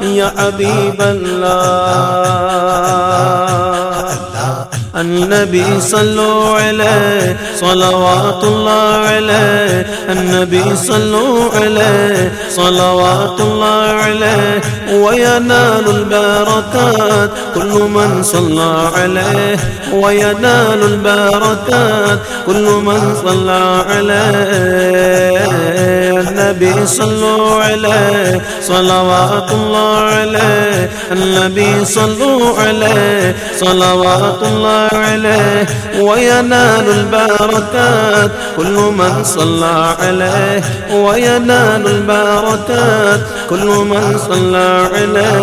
یا ابھی اللہ. النبي صلوا عليه، صلوات الله عليه، النبي صلوا عليه، صلوات الله عليه، وينال البركات، كل من صلى عليه، وينال البركات، كل من صلى عليه، النبي صلوا عليه، صلوات الله عليه، النبي صلوا عليه، صلوات الله عليه وينال البركات. كل من صلى عليه وينال البركات. كل من صلى عليه.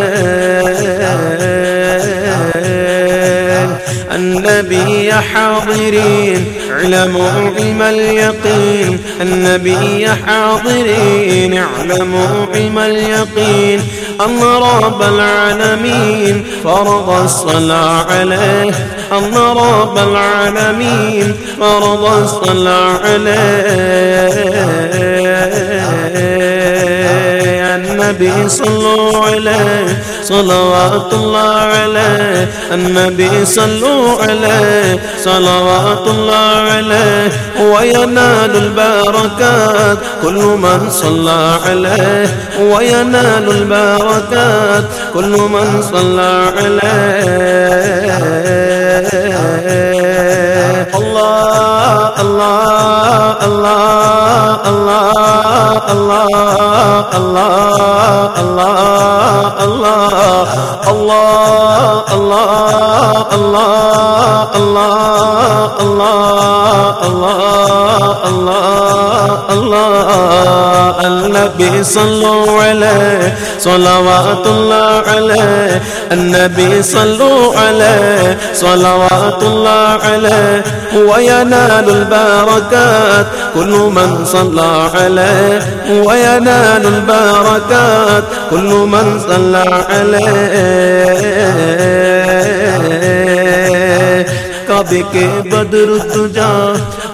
النبي يا حاضرين، اعلموا علم اليقين. النبي يا حاضرين، اعلموا علم اليقين. رب العالمين فرض الصلاة عليه. أن رب العالمين فرض الصلاة عليه. النبي صلوا عليه صلوات الله عليه النبي صلوا عليه صلوات الله عليه وينال البركات كل من صلى عليه وينال البركات كل من صلى عليه الله الله الله الله الله الله الله الله الله الله الله الله الله الله الله الله النبي صلوا عليه صلوات الله عليه النبي صلوا عليه، صلوات الله عليه وينال البركات. كل من صلى عليه وينال البركات. كل من صلى عليه. کعبے کے بدر تجا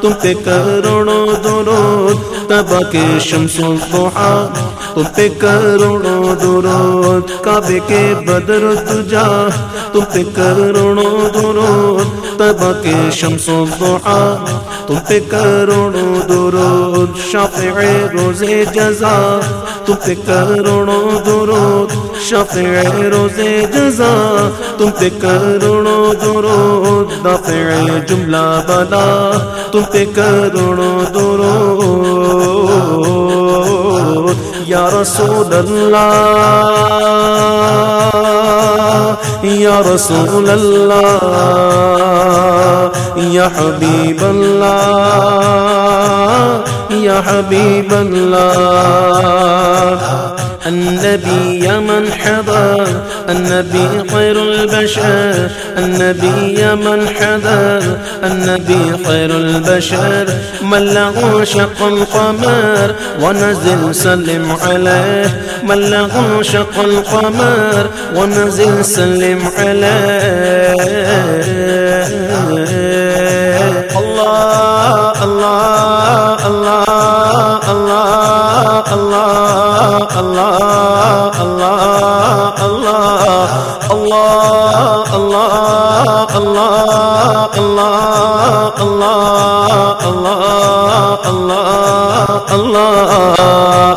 تم پہ کروڑوں درود، تبا کے شمس و تم پہ کروڑوں درود کعبے کے بدر تجا تم پہ کروڑوں درود تبا کے شمس و ضحا تم پہ کروڑوں درود شافع روز جزا تم پہ کروڑوں درود شافع روز جزا تم پہ کروڑوں درود دافع جملہ بلا تم پہ کروڑوں درود۔ یا رسول اللہ، یا رسول اللہ، یا حبیب اللہ، یا حبیب اللہ۔ النبي يا من حضر النبي خير البشر النبي من حضر النبي خير البشر من له شق القمر ونزل سلم عليه من له شق القمر ونزل سلم عليه الله الله الله الله الله الله الله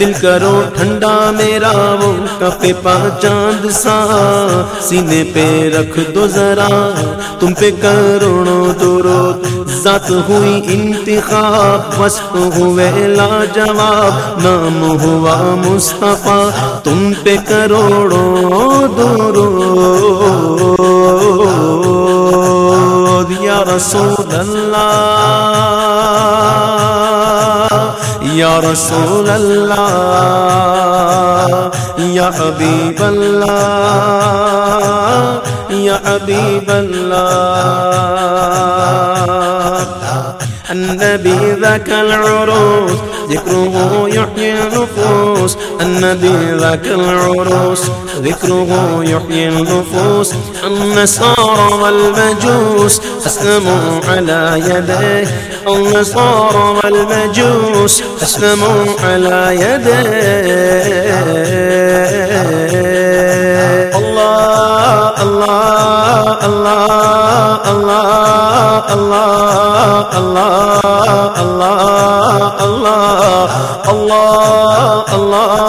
دل کرو، ٹھنڈا میرا وہ کپے پا چاند سا۔ سینے پہ رکھ دو ذرا، تم پہ کروڑوں درود۔ ذات ہوئی انتخاب وسط ہوئے لاجواب۔ نام ہوا مصطفیٰ، تم پہ کروڑوں درود۔ یا رسول اللہ۔ یا رسول اللہ، یا حبیب اللہ، یا حبیب اللہ۔ النبي ذاك العروس ذكره يحيي النفوس۔ النبي ذاك العروس ذكره يحيي النفوس۔ النصارى والمجوس أسلموا على يديه النصارى والمجوس أسلموا على يديه. الله الله الله الله الله. الله الله الله الله الله الله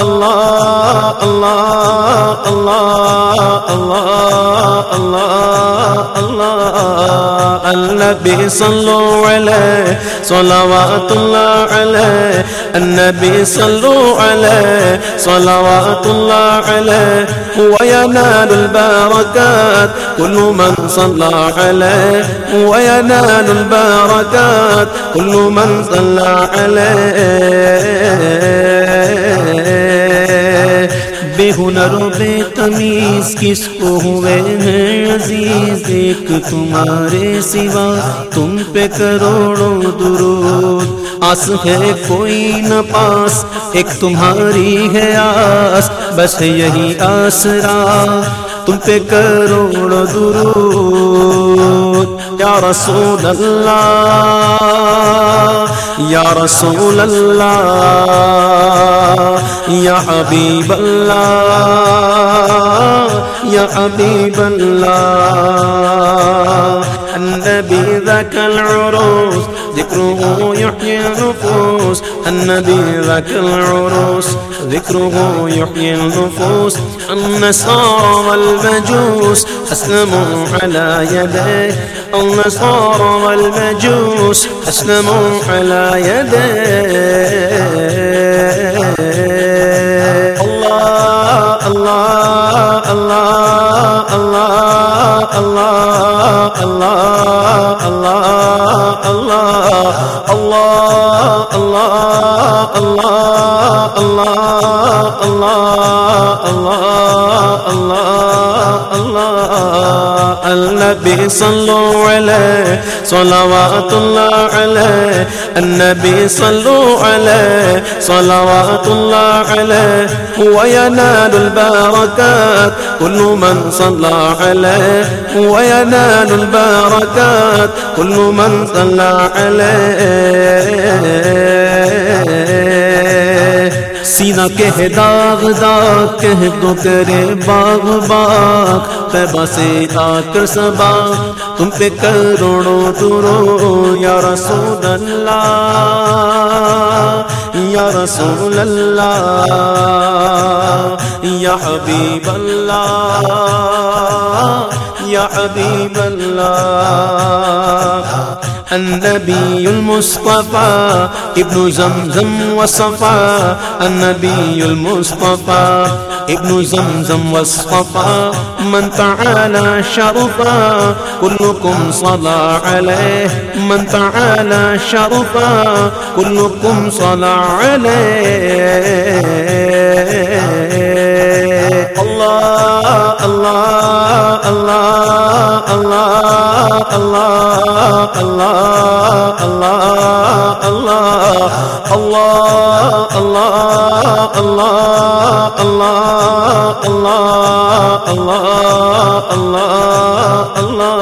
الله الله الله الله الله النبي صلوا عليه صلوات الله عليه النبي صلوا عليه، صلوات الله عليه وينال البركات، كل من صلى عليه وينال البركات، كل من صلى عليه. بے ہنر و بے تمیز کس کو ہوئے ہیں عزیز؟ ایک تمہارے سوا تم پہ کروڑوں درود۔ آس ہے کوئی نہ پاس، ایک تمہاری ہے آس، بس یہی آسرا۔ تم پہ کروڑوں درود۔ یا رسول اللہ یا رسول اللہ یا حبیب اللہ یا حبیب اللہ النبي ذاك العروس، ذكره يحيي النفوس. النبي ذاك العروس، ذكره يحيي النفوس. النصارى والمجوس، أسلموا على يديه. النصارى والمجوس أسلموا على يديه الله الله الله الله الله الله الله الله الله الله الله الله الله الله الله النبي صلوا عليه صلوات الله عليه، النبي صلوا عليه صلوات الله عليه وينال البركات، كل من صلى عليه وينال البركات، كل من صلى عليه. سینہ کہہ داغ داغ کہہ دو کرے باغ باغ، تیبہ سے آ کر سبا۔ تم پہ کروڑوں درو یا رسول اللہ، یا رسول اللہ، یا حبیب اللہ۔ یا حبیب اللہ النبي المصطفى ابن زمزم وصفا النبي المصطفى ابن زمزم والصفا من تعالى شرفا كلكم صلى عليه. من تعالى شرفا كلكم صلى عليه. اللہ اللہ الله الله الله الله الله الله الله الله الله الله الله الله الله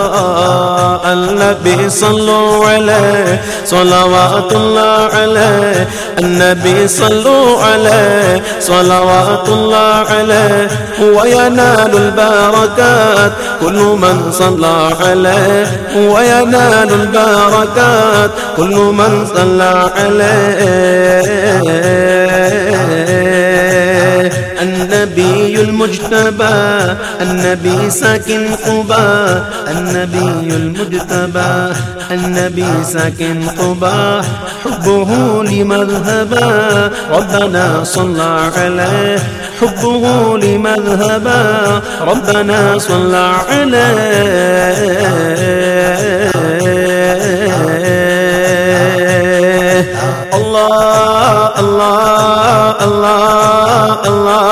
النبي صلوا عليه صلوات الله عليه النبي صلوا عليه صلوات الله عليه وينال البركات كل من صلى عليه وينال البركات كل من صلى عليه. النبي المجتبى، النبي ساكن قبا النبي المجتبى، النبي ساكن قبا حبه لمذهبا، ربنا صلى عليه، حبه لمذهبا، ربنا صلى عليه. الله الله الله الله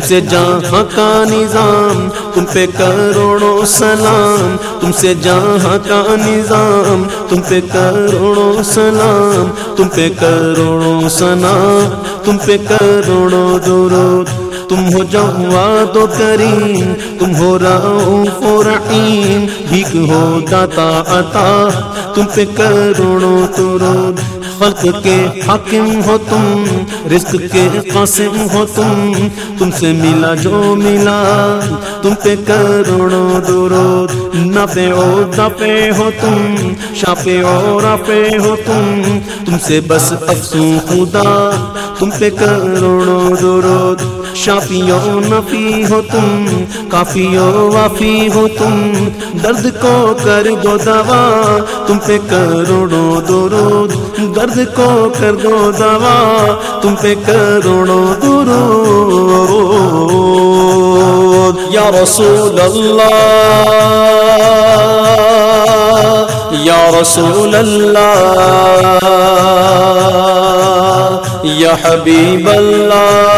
تم سے جہاں کا نظام، تم پہ کروڑوں سلام۔ تم سے جہاں کا نظام، تم پہ کروڑوں سلام۔ تم پہ کروڑوں سلام، تم پہ کروڑوں درود۔ تم ہو جواد و کریم، تم ہو رعوف و رحیم۔ بھیک ہو داتا عطا، تم پہ کروڑوں درود۔ خلق کے حاکم ہو تم، رزق کے قاسم ہو تم۔ تم سے ملا جو ملا، تم پہ کروڑوں درود۔ نفے و دفع ہو تم شاپے و رافع ہو تم۔ تم سے بس افسو خدا، تم پہ کروڑوں درود۔ شافی و نفی ہو تم کافی و وافی ہو تم، درد کو کر دو دوا، تم پہ کروڑوں درود، درد کو کر دو دوا، تم پہ کروڑوں درود۔ یا رسول اللہ، یا رسول اللہ، یا حبیب اللہ۔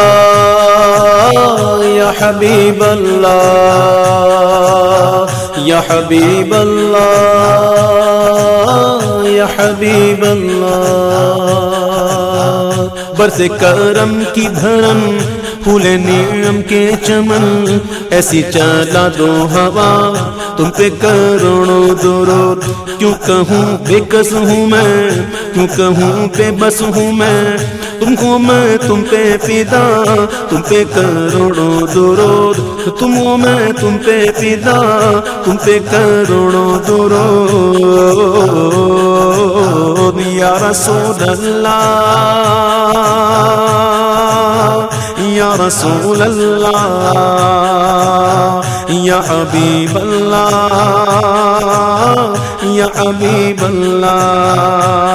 حبیب اللہ، یا حبیب اللہ، یا حبیب اللہ۔ برس کرم کی دھڑم پھول نیم کے چمن۔ ایسی چلا دو ہوا، تم پہ کروڑوں درود۔ کیوں کہوں بے کس ہوں میں؟ کیوں کہوں بے بس ہوں میں؟ تم کو میں تم پہ فدا، تم پہ کروڑوں درود۔ تم ہو میں تم پہ فدا، تم پہ کروڑوں درود۔ یا رسول اللہ، یا رسول اللہ۔ یا حبیب اللہ، یا حبیب اللہ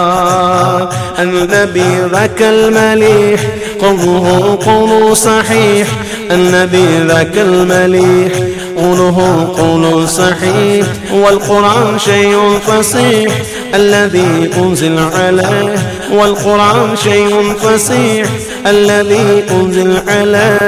النبي ذاك المليح قوله قول صحيح النبي ذاك المليح قوله قول صحيح والقرآن شيء فصيح الذي أنزل عليه والقرآن شيء فصيح الذي أنزل عليه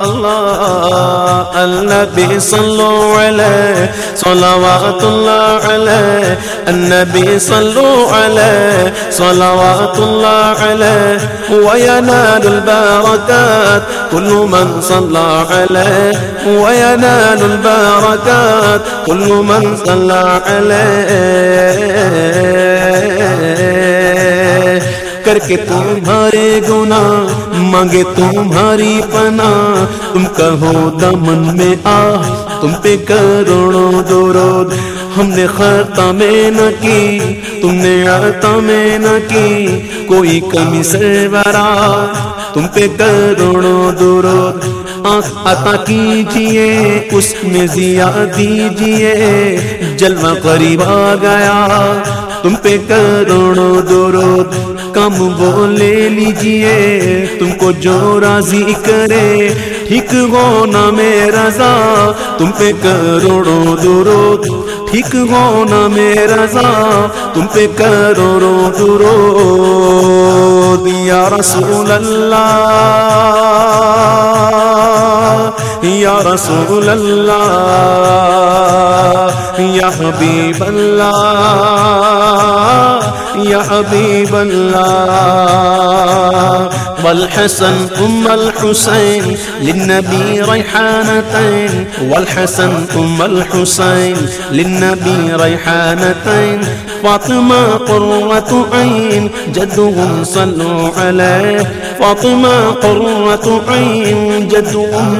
اللہ النبی صلو صلوات اللہ علیہ النبی صلو علیہ صلوات اللہ علیہ وينال البركات كل من صلى عليه وينال البركات كل من صلى عليه کر کے تمہارے گنا مانگے تمہاری پنا تم کہو دمن میں آ، تم پہ کروڑوں درود۔ ہم نے خطا میں نہ کی، تم نے عطا میں نہ کی۔ کوئی کمی سے برا تم پہ کروڑوں درود۔ آنکھ عطا کیجیے، اس میں ضیا دیجیے۔ جلوہ قریب آ گیا، تم پہ کروڑوں درود۔ کم وہ لے لیجیے، تم کو جو راضی کرے، ٹھیک ہو نا میرا رضا، تم پہ کروڑوں درود، ٹھیک ہو نا میرا رضا، تم پہ کروڑوں درود، یا رسول اللہ۔ یا رسول اللہ، یا حبیب اللہ، یا حبیب اللہ۔ والحسن ام الحسین للنبی ریحانتین۔ والحسن ام الحسین للنبی ریحانتین۔ فاطمہ قرة عین جدهم صلوا علیہ۔ فاطمہ قرة عین جدهم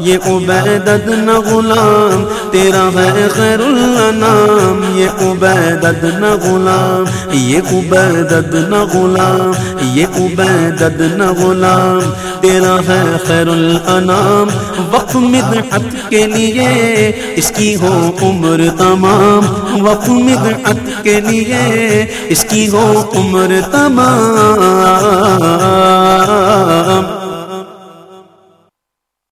یہ عبیدت نہ غلام، تیرا ہے خیر الانام یہ عبیدت نہ غلام، یہ عبیدت نہ غلام، یہ عبیدت نہ غلام، تیرا ہے خیر الانام وقف مدحت کے لیے اس کی ہو عمر تمام وقف مدحت کے لیے اس کی ہو عمر تمام۔